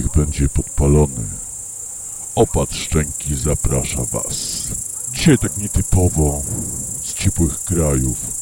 niech będzie podpalony. Opad szczęki zaprasza Was. Dzisiaj tak nietypowo, z ciepłych krajów.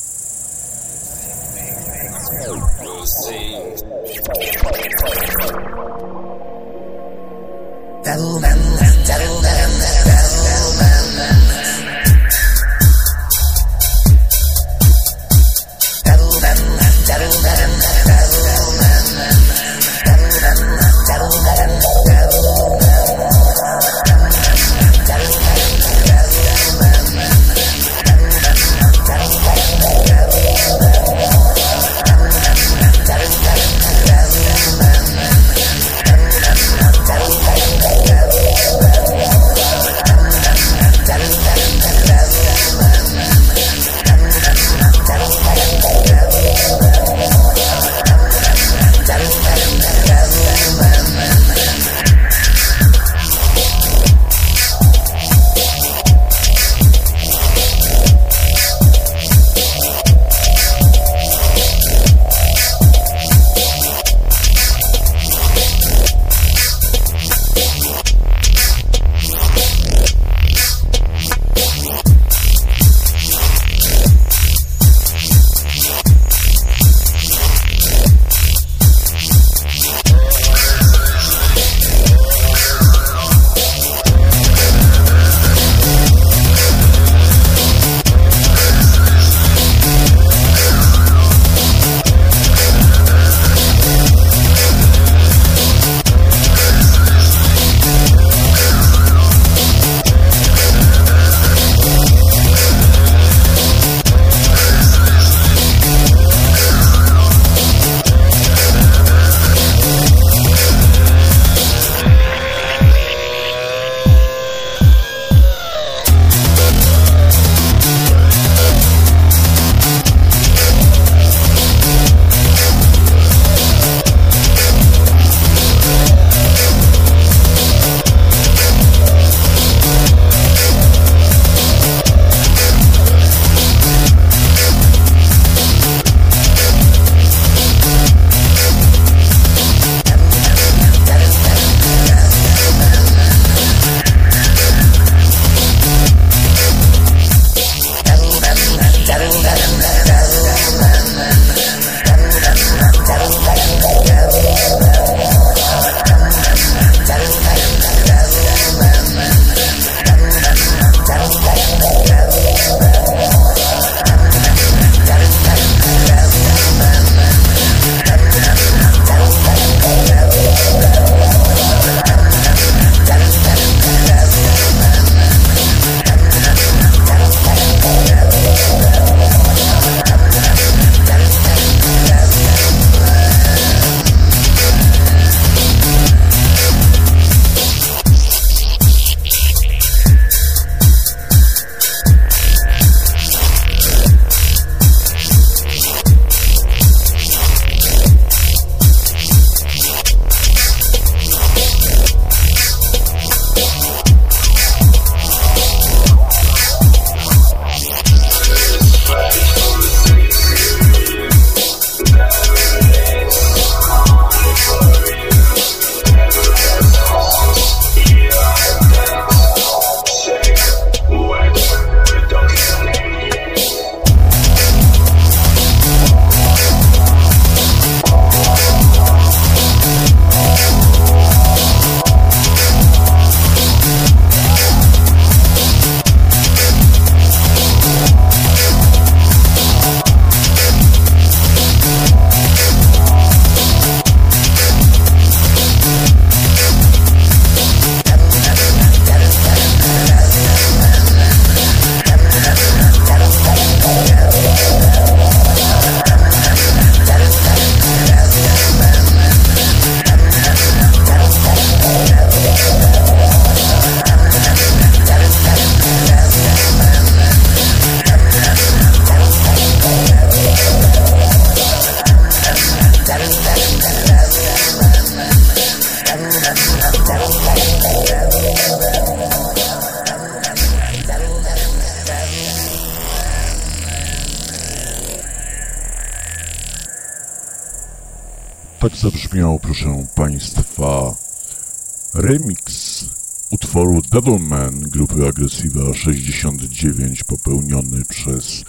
Devilman grupy Aggressiva 69 popełniony przez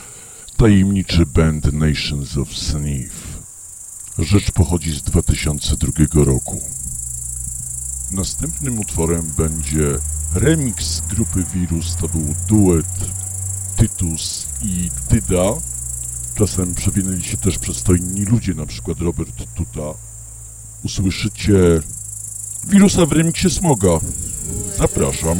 tajemniczy band Nations of Sniff. Rzecz pochodzi z 2002 roku. Następnym utworem będzie remix grupy Virus, to był duet Tytus i Dyda. Czasem przewinęli się też przystojni ludzie, na przykład Robert Tuta. Usłyszycie wirusa w remiksie Smoga. Zapraszam.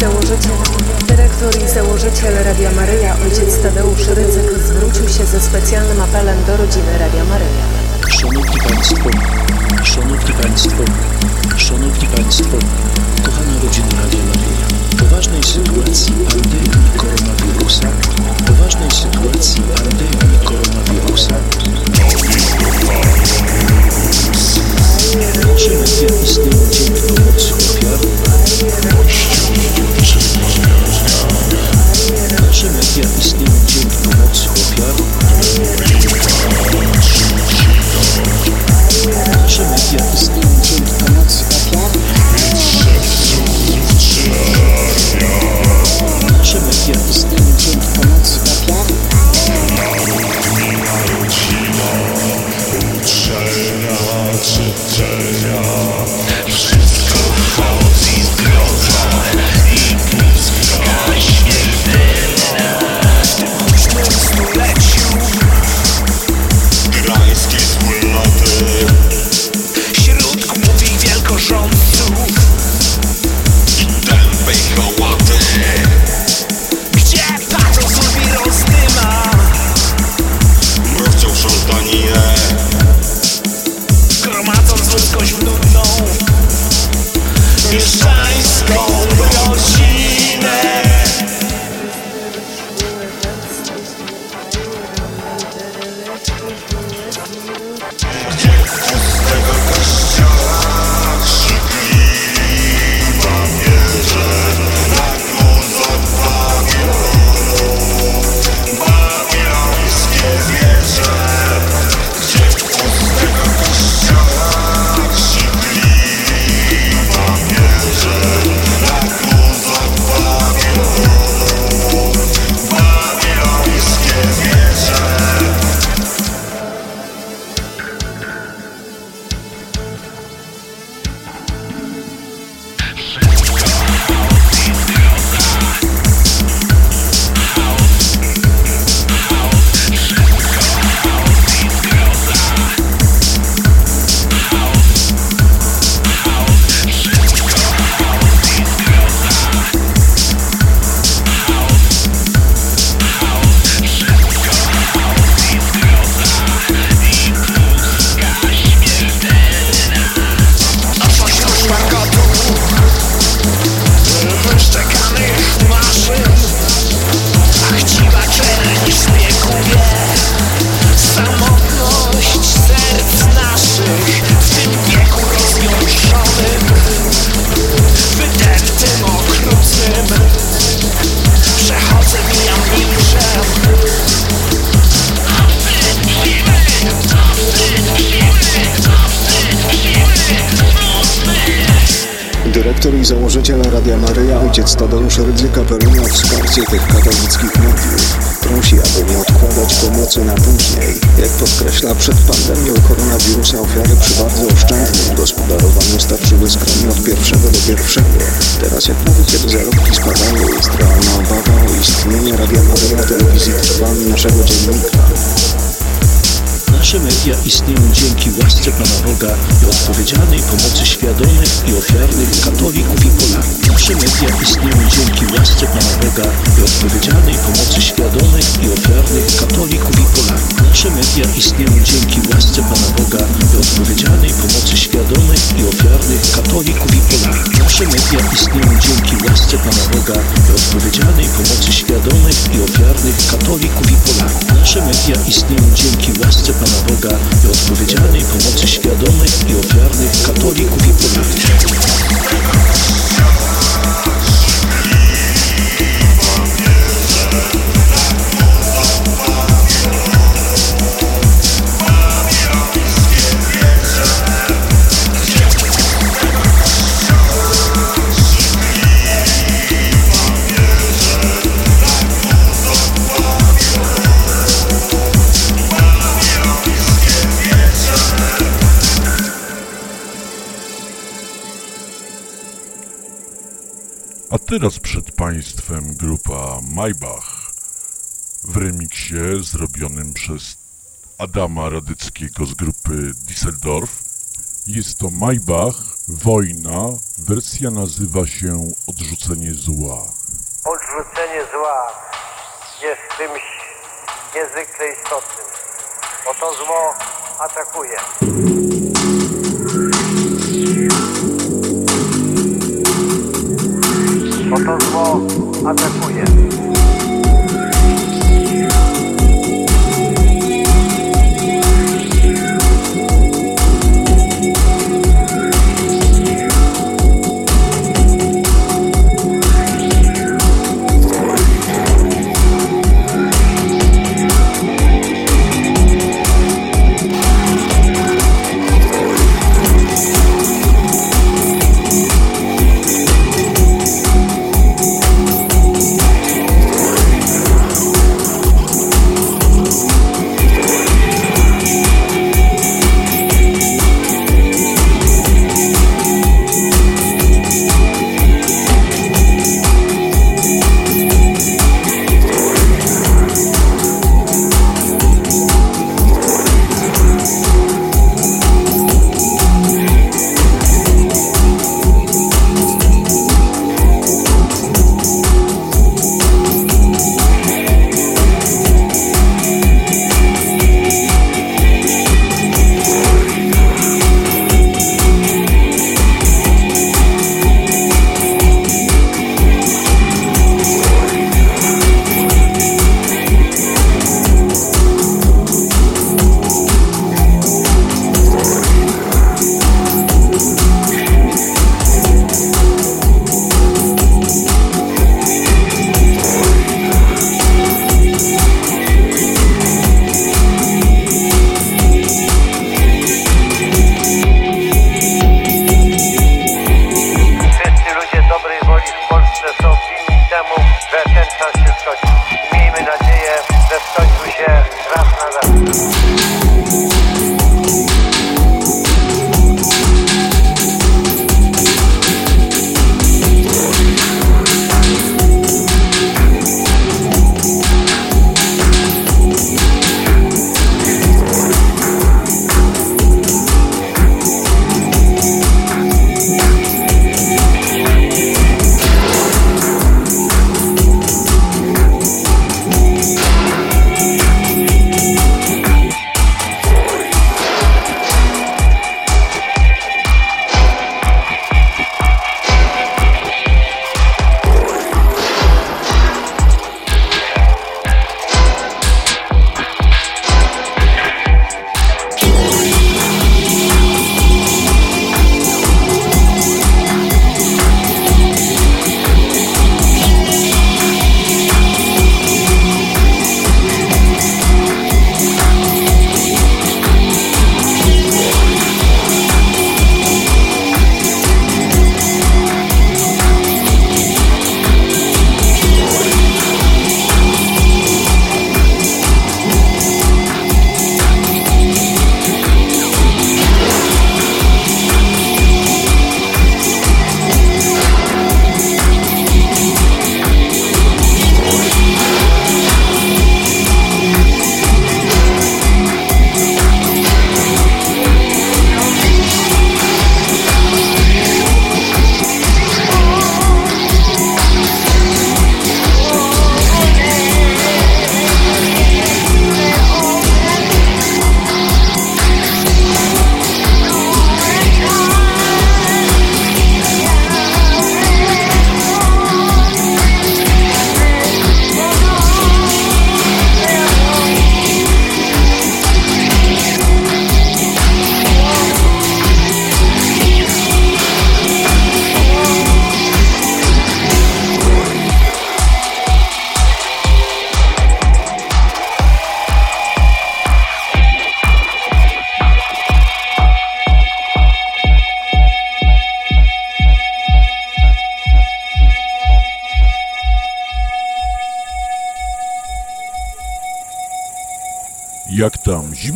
Założyciel, dyrektor i założyciel Radia Maryja, ojciec Tadeusz Rydzyk, zwrócił się ze specjalnym apelem do rodziny Radia Maryja. Szanowni Państwo, Szanowni Państwo, Szanowni Państwo, kochana rodzina Radia Maryja, w poważnej sytuacji pandemii koronawirusa, w poważnej sytuacji pandemii koronawirusa, Nasze media istnieją dzięki pomocy ofiar. Czy media istnieją dzięki pomocy ofiar? Radia Maryja, ojciec Tadeusz Rydzyka Peruna wsparcie tych katolickich mediów. Prosi, aby nie odkładać pomocy na później. Jak podkreśla, przed pandemią koronawirusa ofiary przy bardzo oszczędnym gospodarowaniu starczyły skromnie od pierwszego do pierwszego. Teraz jak nawet kiedy zarobki spadają, jest realna obawa o istnienie Radia Maryja telewizji trwami naszego dziennika. Nasze media istnieją dzięki łasce Pana Boga i odpowiedzialnej pomocy świadomych i ofiarnych katolików i Polaków. Nasze media istnieją dzięki łasce Pana Boga i odpowiedzialnej pomocy świadomych i ofiarnych katolików i Polaków. Nasze media istnieją dzięki łasce Pana Boga i odpowiedzialnej pomocy świadomych i ofiarnych katolików i Polaków. Nasze media istnieją dzięki łasce Pana Boga i odpowiedzialnej pomocy świadomych i ofiarnych katolików i Polaków. Nasze media istnieją dzięki łasce Pana Boga i odpowiedzialnej pomocy świadomych i ofiarnych katolików i Polaków. A teraz przed Państwem grupa Maybach w remiksie zrobionym przez Adama Radyckiego z grupy Düsseldorf. Jest to Maybach, Wojna, wersja nazywa się Odrzucenie zła. Odrzucenie zła jest czymś niezwykle istotnym, bo to zło atakuje. Bo to zło atakuje.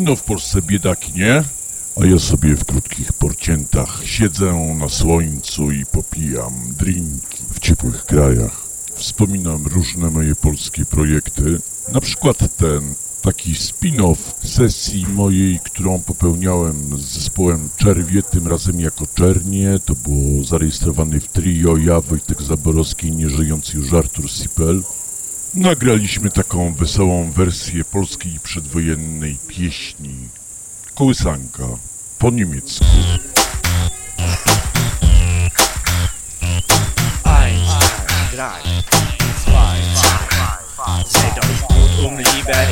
Zimno w Polsce biedaki, nie? A ja sobie w krótkich porciętach siedzę na słońcu i popijam drinki w ciepłych krajach. Wspominam różne moje polskie projekty, na przykład ten taki spin-off sesji mojej, którą popełniałem z zespołem Czerwie, tym razem jako Czernie. To było zarejestrowane w trio ja, Wojtek Zaborowski nieżyjący już Artur Sipel. Nagraliśmy taką wesołą wersję polskiej przedwojennej pieśni Kołysanka po niemiecku. Um,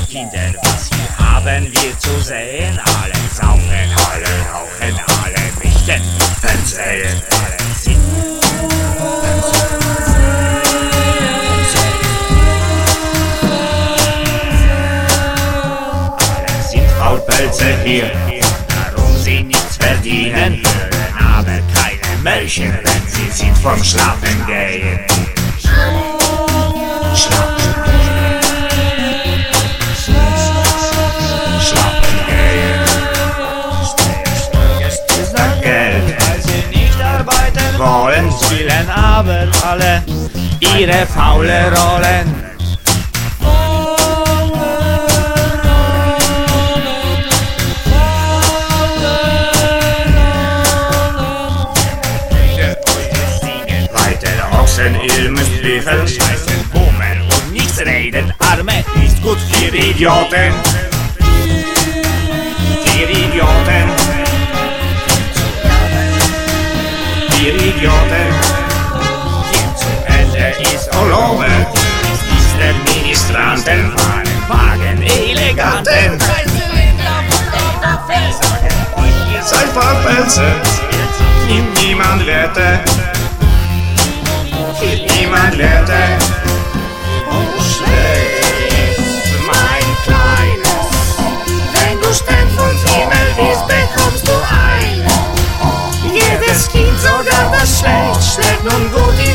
Kinder, was hier haben wir zu sehen. Alle saufen, alle rauchen, alle richten. Alle Faulpelze hier, darum sie nichts verdienen, hören aber keine Märchen, wenn sie sind vom Schlafen gehen. Schlafen. Wollen, spielen aber alle ihre faule Rollen. Ihr Idioten! Ihr Idioten! Ihr Idioten! Ende ist erlauben! Ist der Ministranten fahren, wagen Eleganten! Euch ihr seid verpelzen! Nimmt niemand Werte! Nimmt niemand Werte! Oh, schlecht! slecht, slecht non godi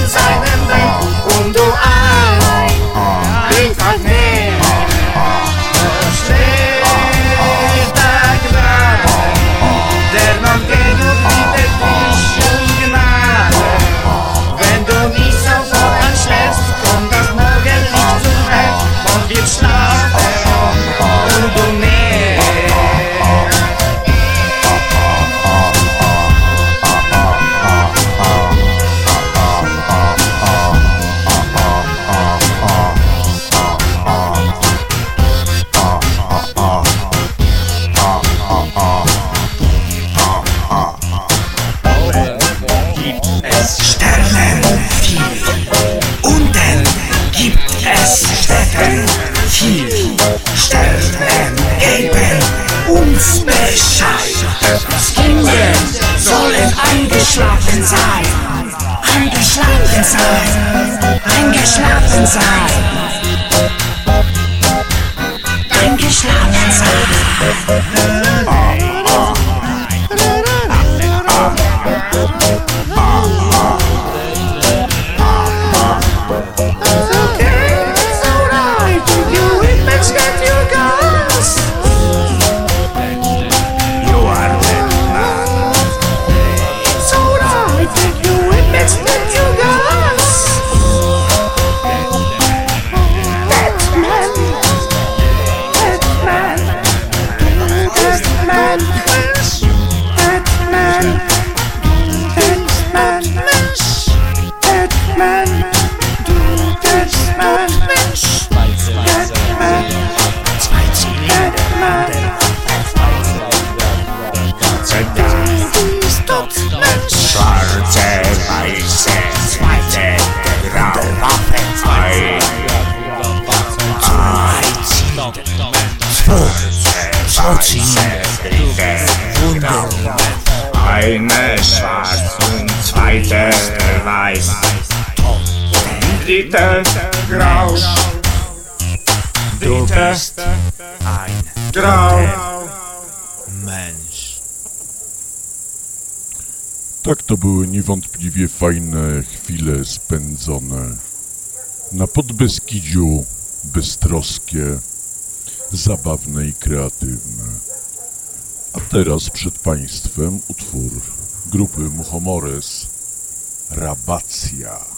fajne chwile spędzone na Podbeskidziu beztroskie zabawne i kreatywne. A teraz przed Państwem utwór grupy Muchomores Rabacja.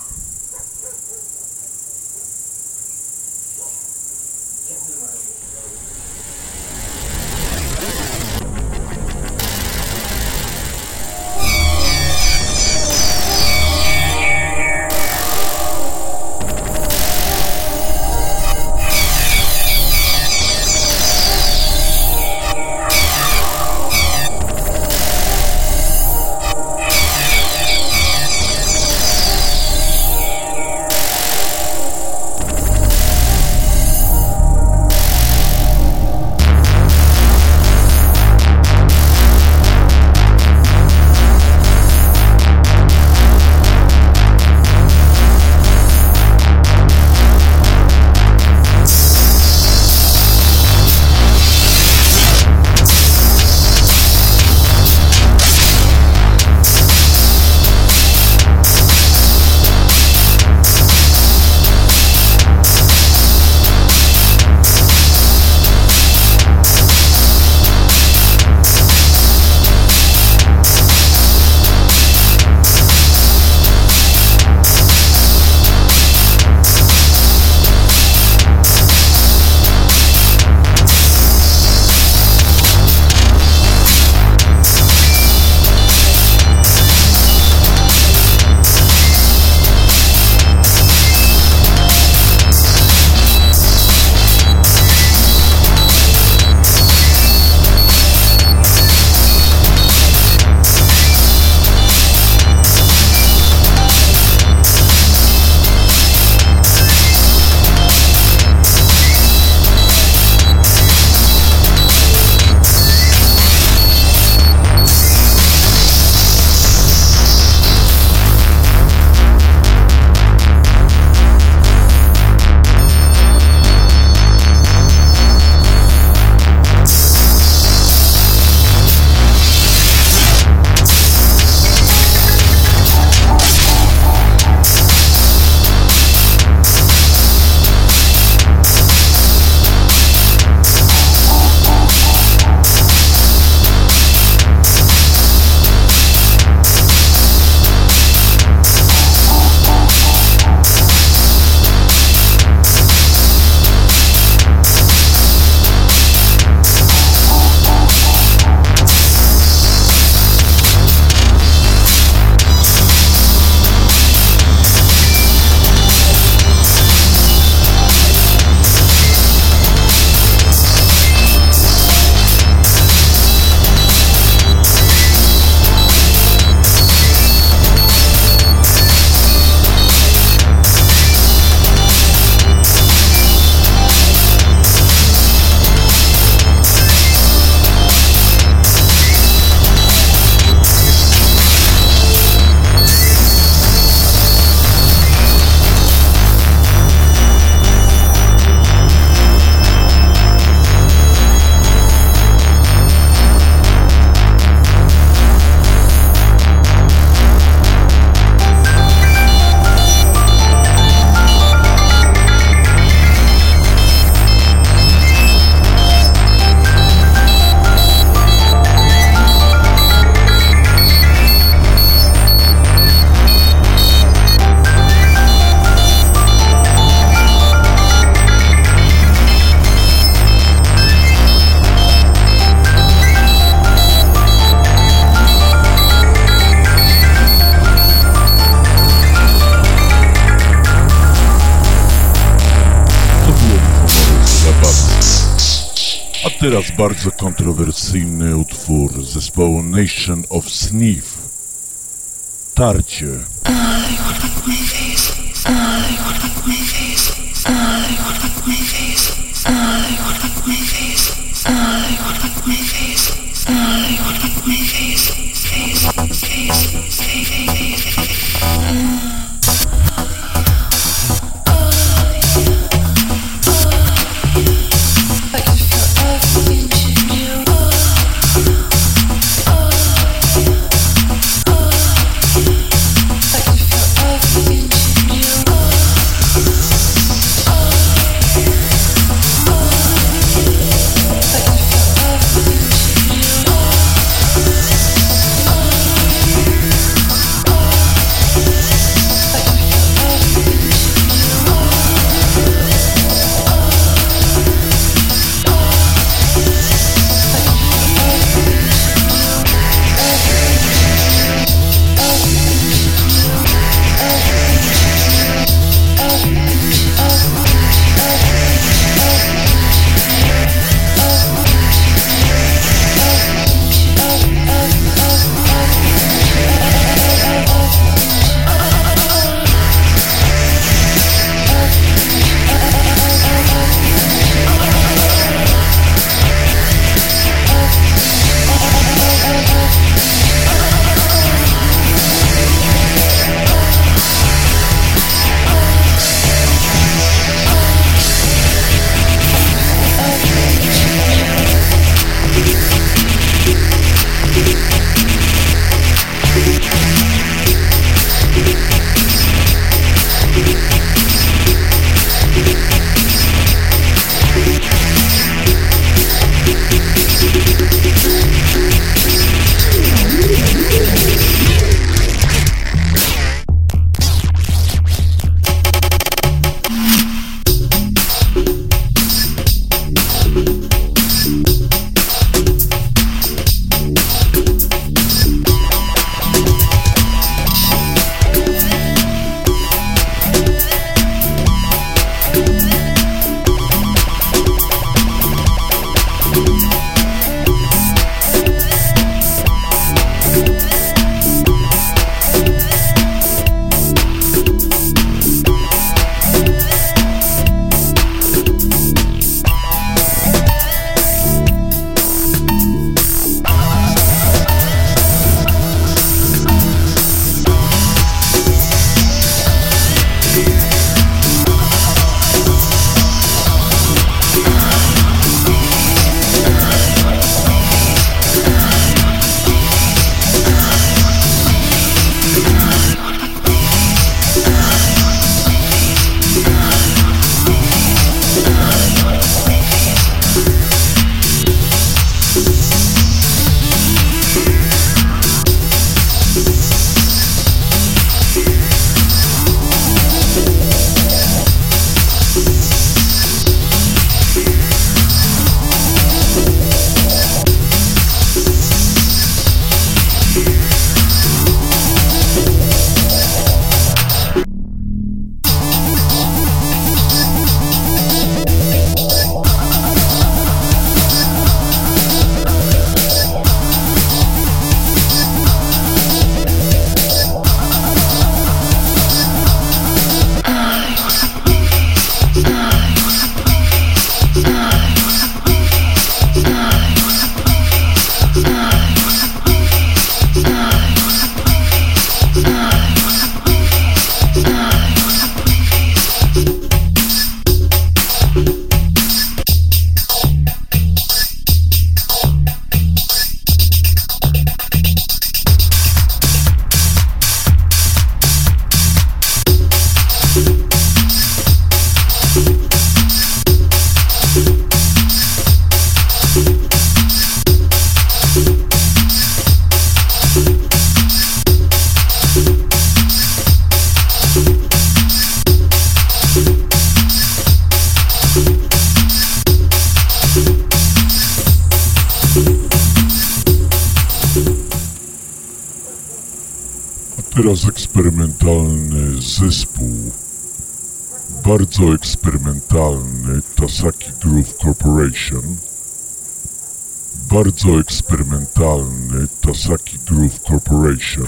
Bardzo kontrowersyjny utwór zespołu Nation of Sniff. Tarcie. Bardzo eksperymentalny Tasaki Groove Corporation,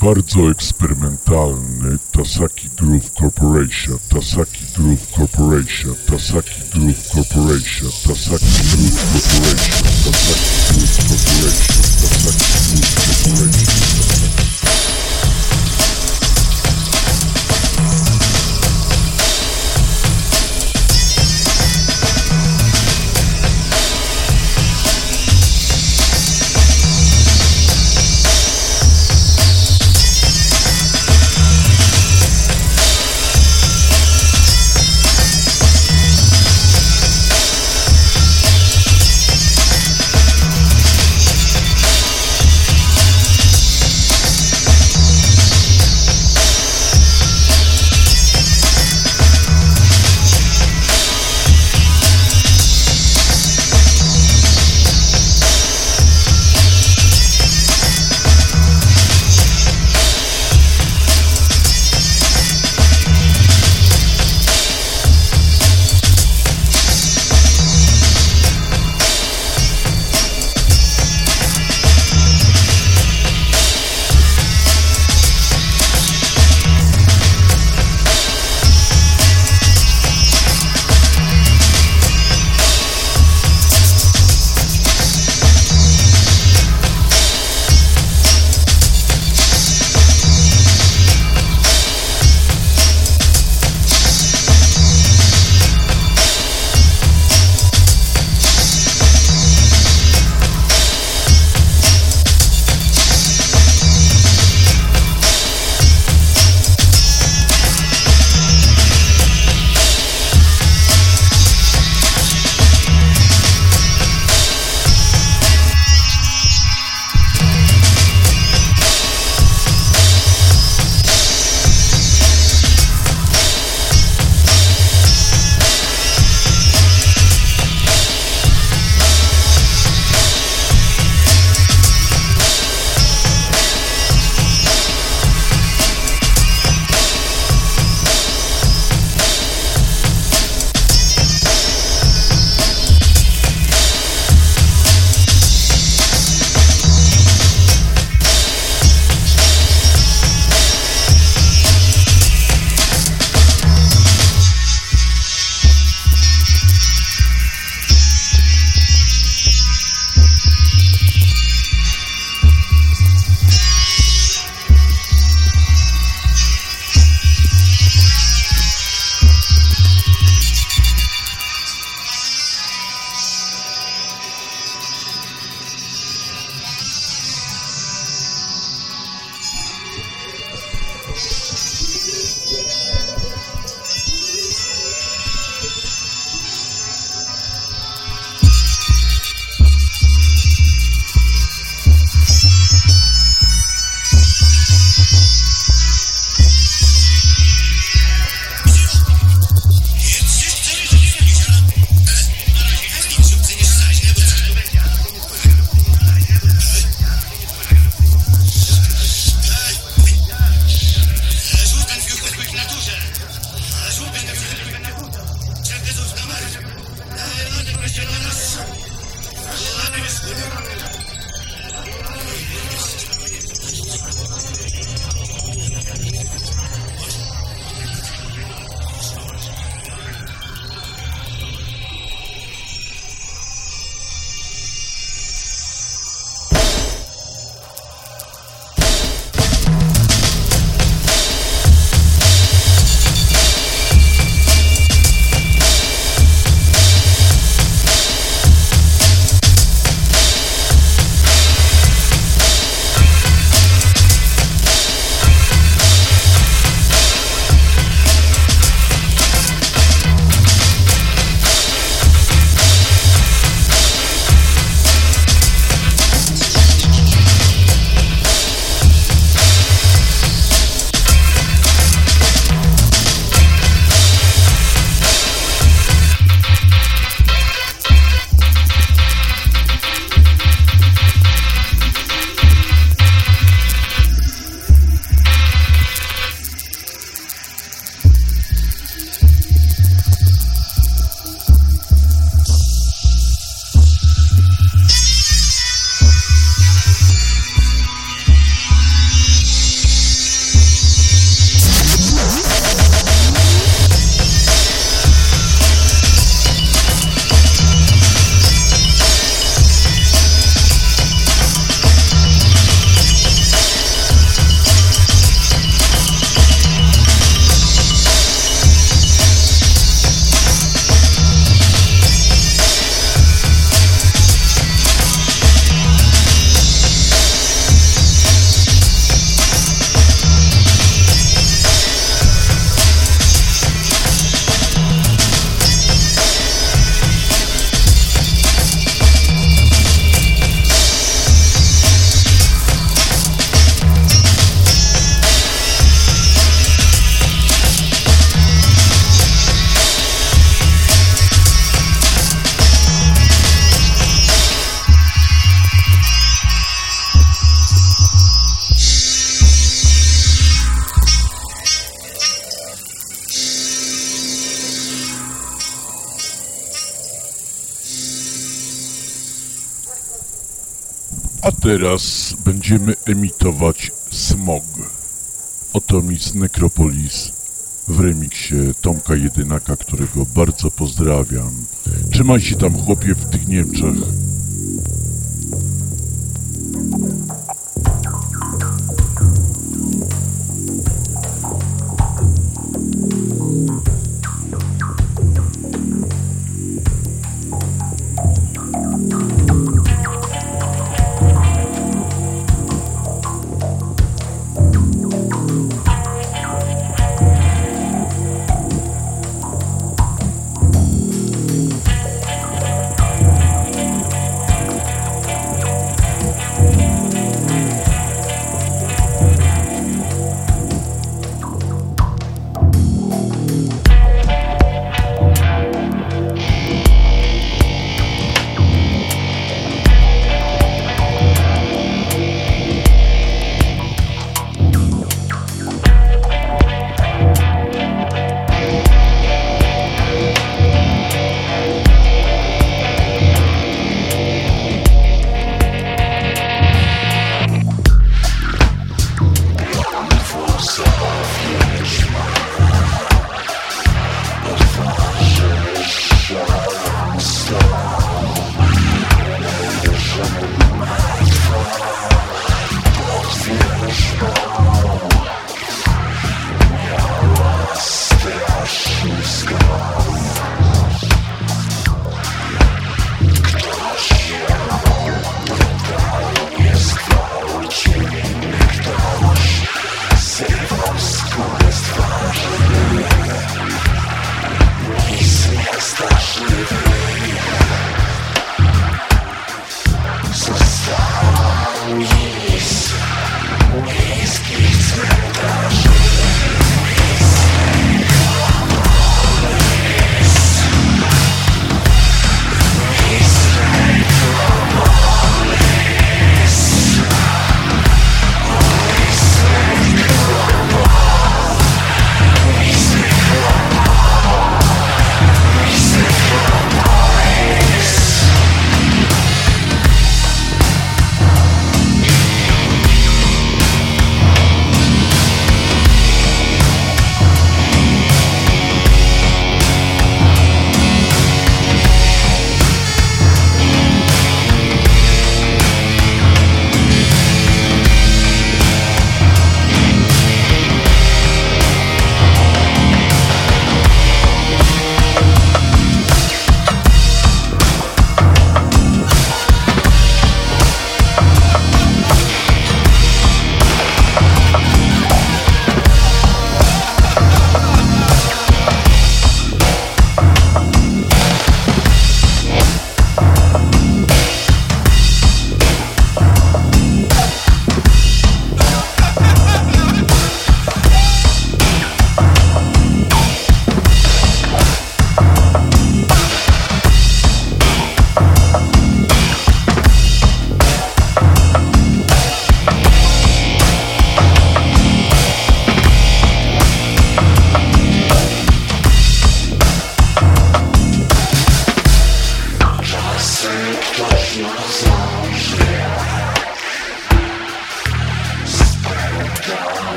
bardzo eksperymentalny Tasaki Groove Corporation, Tasaki Groove Corporation, Tasaki Groove Corporation, Tasaki Groove Corporation, Tasaki Groove Corporation, Tasaki Groove Corporation. Teraz będziemy emitować smog. Oto Miss Necropolis w remiksie Tomka Jedynaka, którego bardzo pozdrawiam. Trzymaj się tam chłopie w tych Niemczech.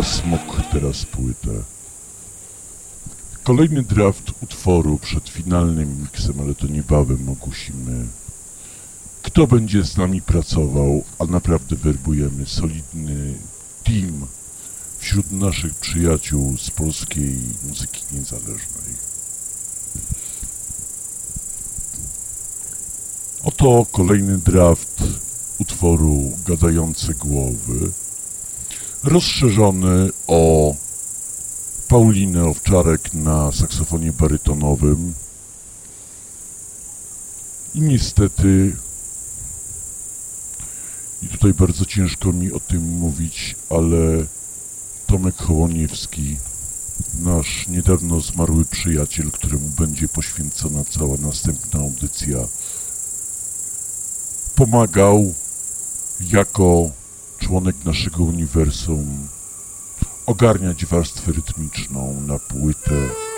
Nagrywa Smok teraz płytę. Kolejny draft utworu przed finalnym miksem, ale to niebawem ogłosimy. Kto będzie z nami pracował, a naprawdę werbujemy solidny team wśród naszych przyjaciół z polskiej muzyki niezależnej. Oto kolejny draft utworu Gadające Głowy, rozszerzony o Paulinę Owczarek na saksofonie barytonowym i niestety i tutaj bardzo ciężko mi o tym mówić, ale Tomek Hołoniewski, nasz niedawno zmarły przyjaciel, któremu będzie poświęcona cała następna audycja, pomagał jako członek naszego uniwersum ogarniać warstwę rytmiczną na płytę.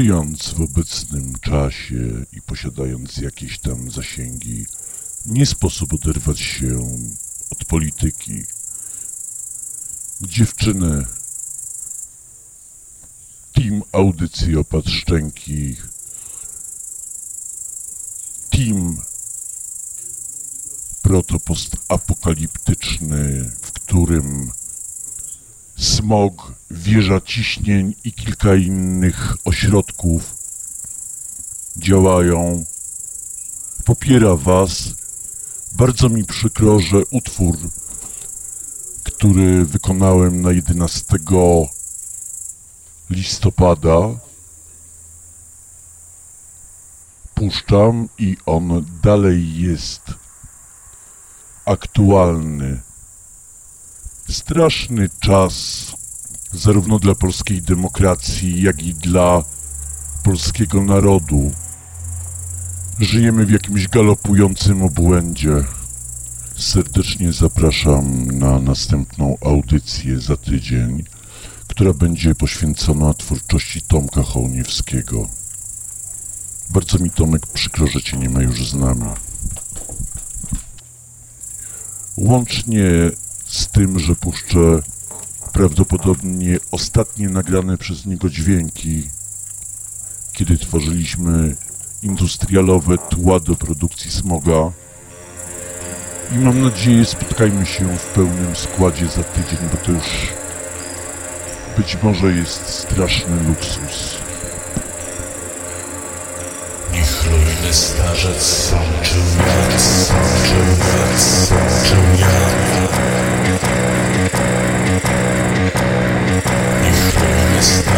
Żyjąc w obecnym czasie i posiadając jakieś tam zasięgi, nie sposób oderwać się od polityki. Dziewczyny, team audycji Opad Szczęki, team protopostapokaliptyczny, w którym smog, wieża ciśnień i kilka innych ośrodków działają. Popiera Was. Bardzo mi przykro, że utwór, który wykonałem na 11 listopada, puszczam i on dalej jest aktualny. Straszny czas zarówno dla polskiej demokracji, jak i dla polskiego narodu. Żyjemy w jakimś galopującym obłędzie. Serdecznie zapraszam na następną audycję za tydzień, która będzie poświęcona twórczości Tomka Hołniewskiego. Bardzo mi Tomek przykro, że cię nie ma już z nami. Łącznie z tym, że puszczę prawdopodobnie ostatnie nagrane przez niego dźwięki, kiedy tworzyliśmy industrialowe tła do produkcji smoga. I mam nadzieję, spotkajmy się w pełnym składzie za tydzień, bo to już być może jest straszny luksus. Niech luźny starzec sączył jak, sączył jak, sączył jak.